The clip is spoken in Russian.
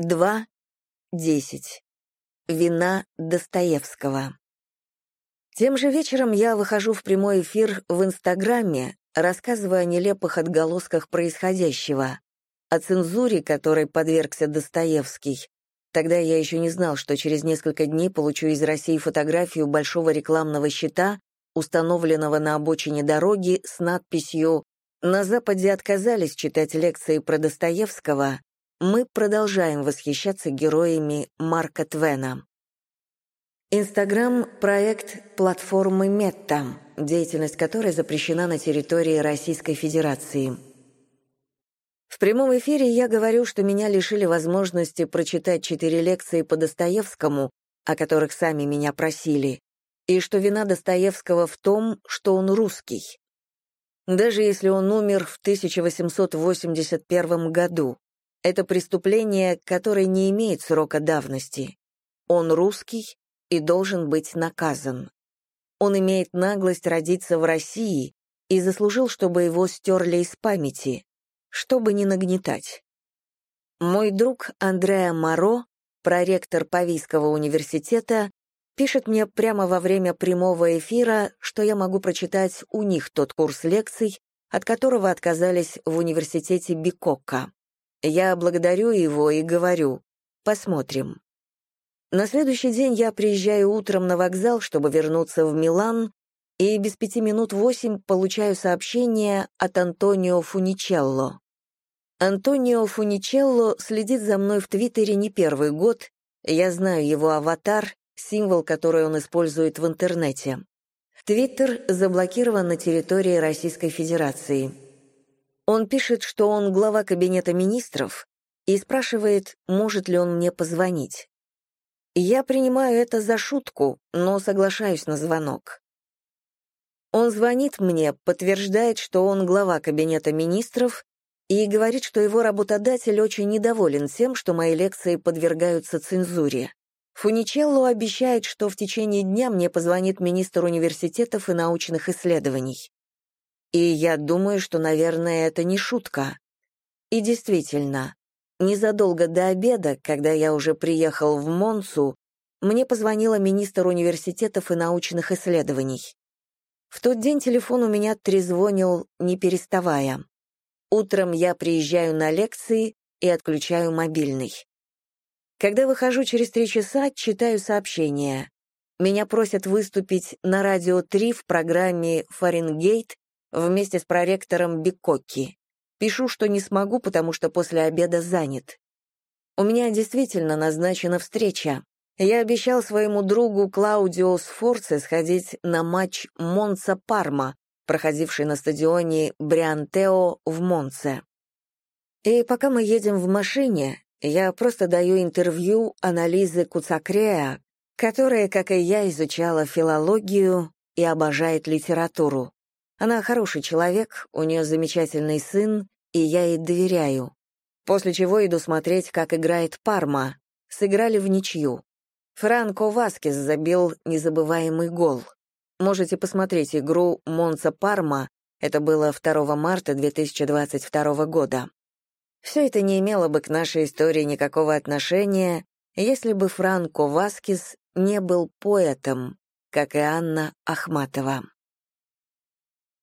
2.10. Вина Достоевского. Тем же вечером я выхожу в прямой эфир в Инстаграме, рассказывая о нелепых отголосках происходящего, о цензуре, которой подвергся Достоевский. Тогда я еще не знал, что через несколько дней получу из России фотографию большого рекламного щита, установленного на обочине дороги с надписью «На Западе отказались читать лекции про Достоевского, мы продолжаем восхищаться героями Марка Твена. Инстаграм — проект платформы Мета, деятельность которой запрещена на территории Российской Федерации. В прямом эфире я говорю, что меня лишили возможности прочитать четыре лекции по Достоевскому, о которых сами меня просили, и что вина Достоевского в том, что он русский. Даже если он умер в 1881 году, это преступление, которое не имеет срока давности. Он русский и должен быть наказан. Он имеет наглость родиться в России и заслужил, чтобы его стерли из памяти, чтобы не нагнетать. Мой друг Андреа Моро, проректор Павийского университета, пишет мне прямо во время прямого эфира, что я могу прочитать у них тот курс лекций, от которого отказались в университете Бикокка. Я благодарю его и говорю «посмотрим». На следующий день я приезжаю утром на вокзал, чтобы вернуться в Милан, и без пяти минут восемь получаю сообщение от Антонио Фуничелло. Антонио Фуничелло следит за мной в Твиттере не первый год, я знаю его аватар, символ, который он использует в интернете. Твиттер заблокирован на территории Российской Федерации. Он пишет, что он глава кабинета министров и спрашивает, может ли он мне позвонить. Я принимаю это за шутку, но соглашаюсь на звонок. Он звонит мне, подтверждает, что он глава кабинета министров и говорит, что его работодатель очень недоволен тем, что мои лекции подвергаются цензуре. Фуничелло обещает, что в течение дня мне позвонит министр университетов и научных исследований. И я думаю, что, наверное, это не шутка. И действительно, незадолго до обеда, когда я уже приехал в Монсу, мне позвонила министр университетов и научных исследований. В тот день телефон у меня трезвонил, не переставая. Утром я приезжаю на лекции и отключаю мобильный. Когда выхожу через три часа, читаю сообщение. Меня просят выступить на радио 3 в программе «Фаренгейт» вместе с проректором Бикокки. Пишу, что не смогу, потому что после обеда занят. У меня действительно назначена встреча. Я обещал своему другу Клаудио Сфорце сходить на матч Монца-Парма, проходивший на стадионе Бриантео в Монце. И пока мы едем в машине, я просто даю интервью анализы Куцакреа, которая, как и я, изучала филологию и обожает литературу. Она хороший человек, у нее замечательный сын, и я ей доверяю. После чего иду смотреть, как играет Парма. Сыграли в ничью. Франко Васкес забил незабываемый гол. Можете посмотреть игру Монца-Парма, это было 2 марта 2022 года. Все это не имело бы к нашей истории никакого отношения, если бы Франко Васкес не был поэтом, как и Анна Ахматова.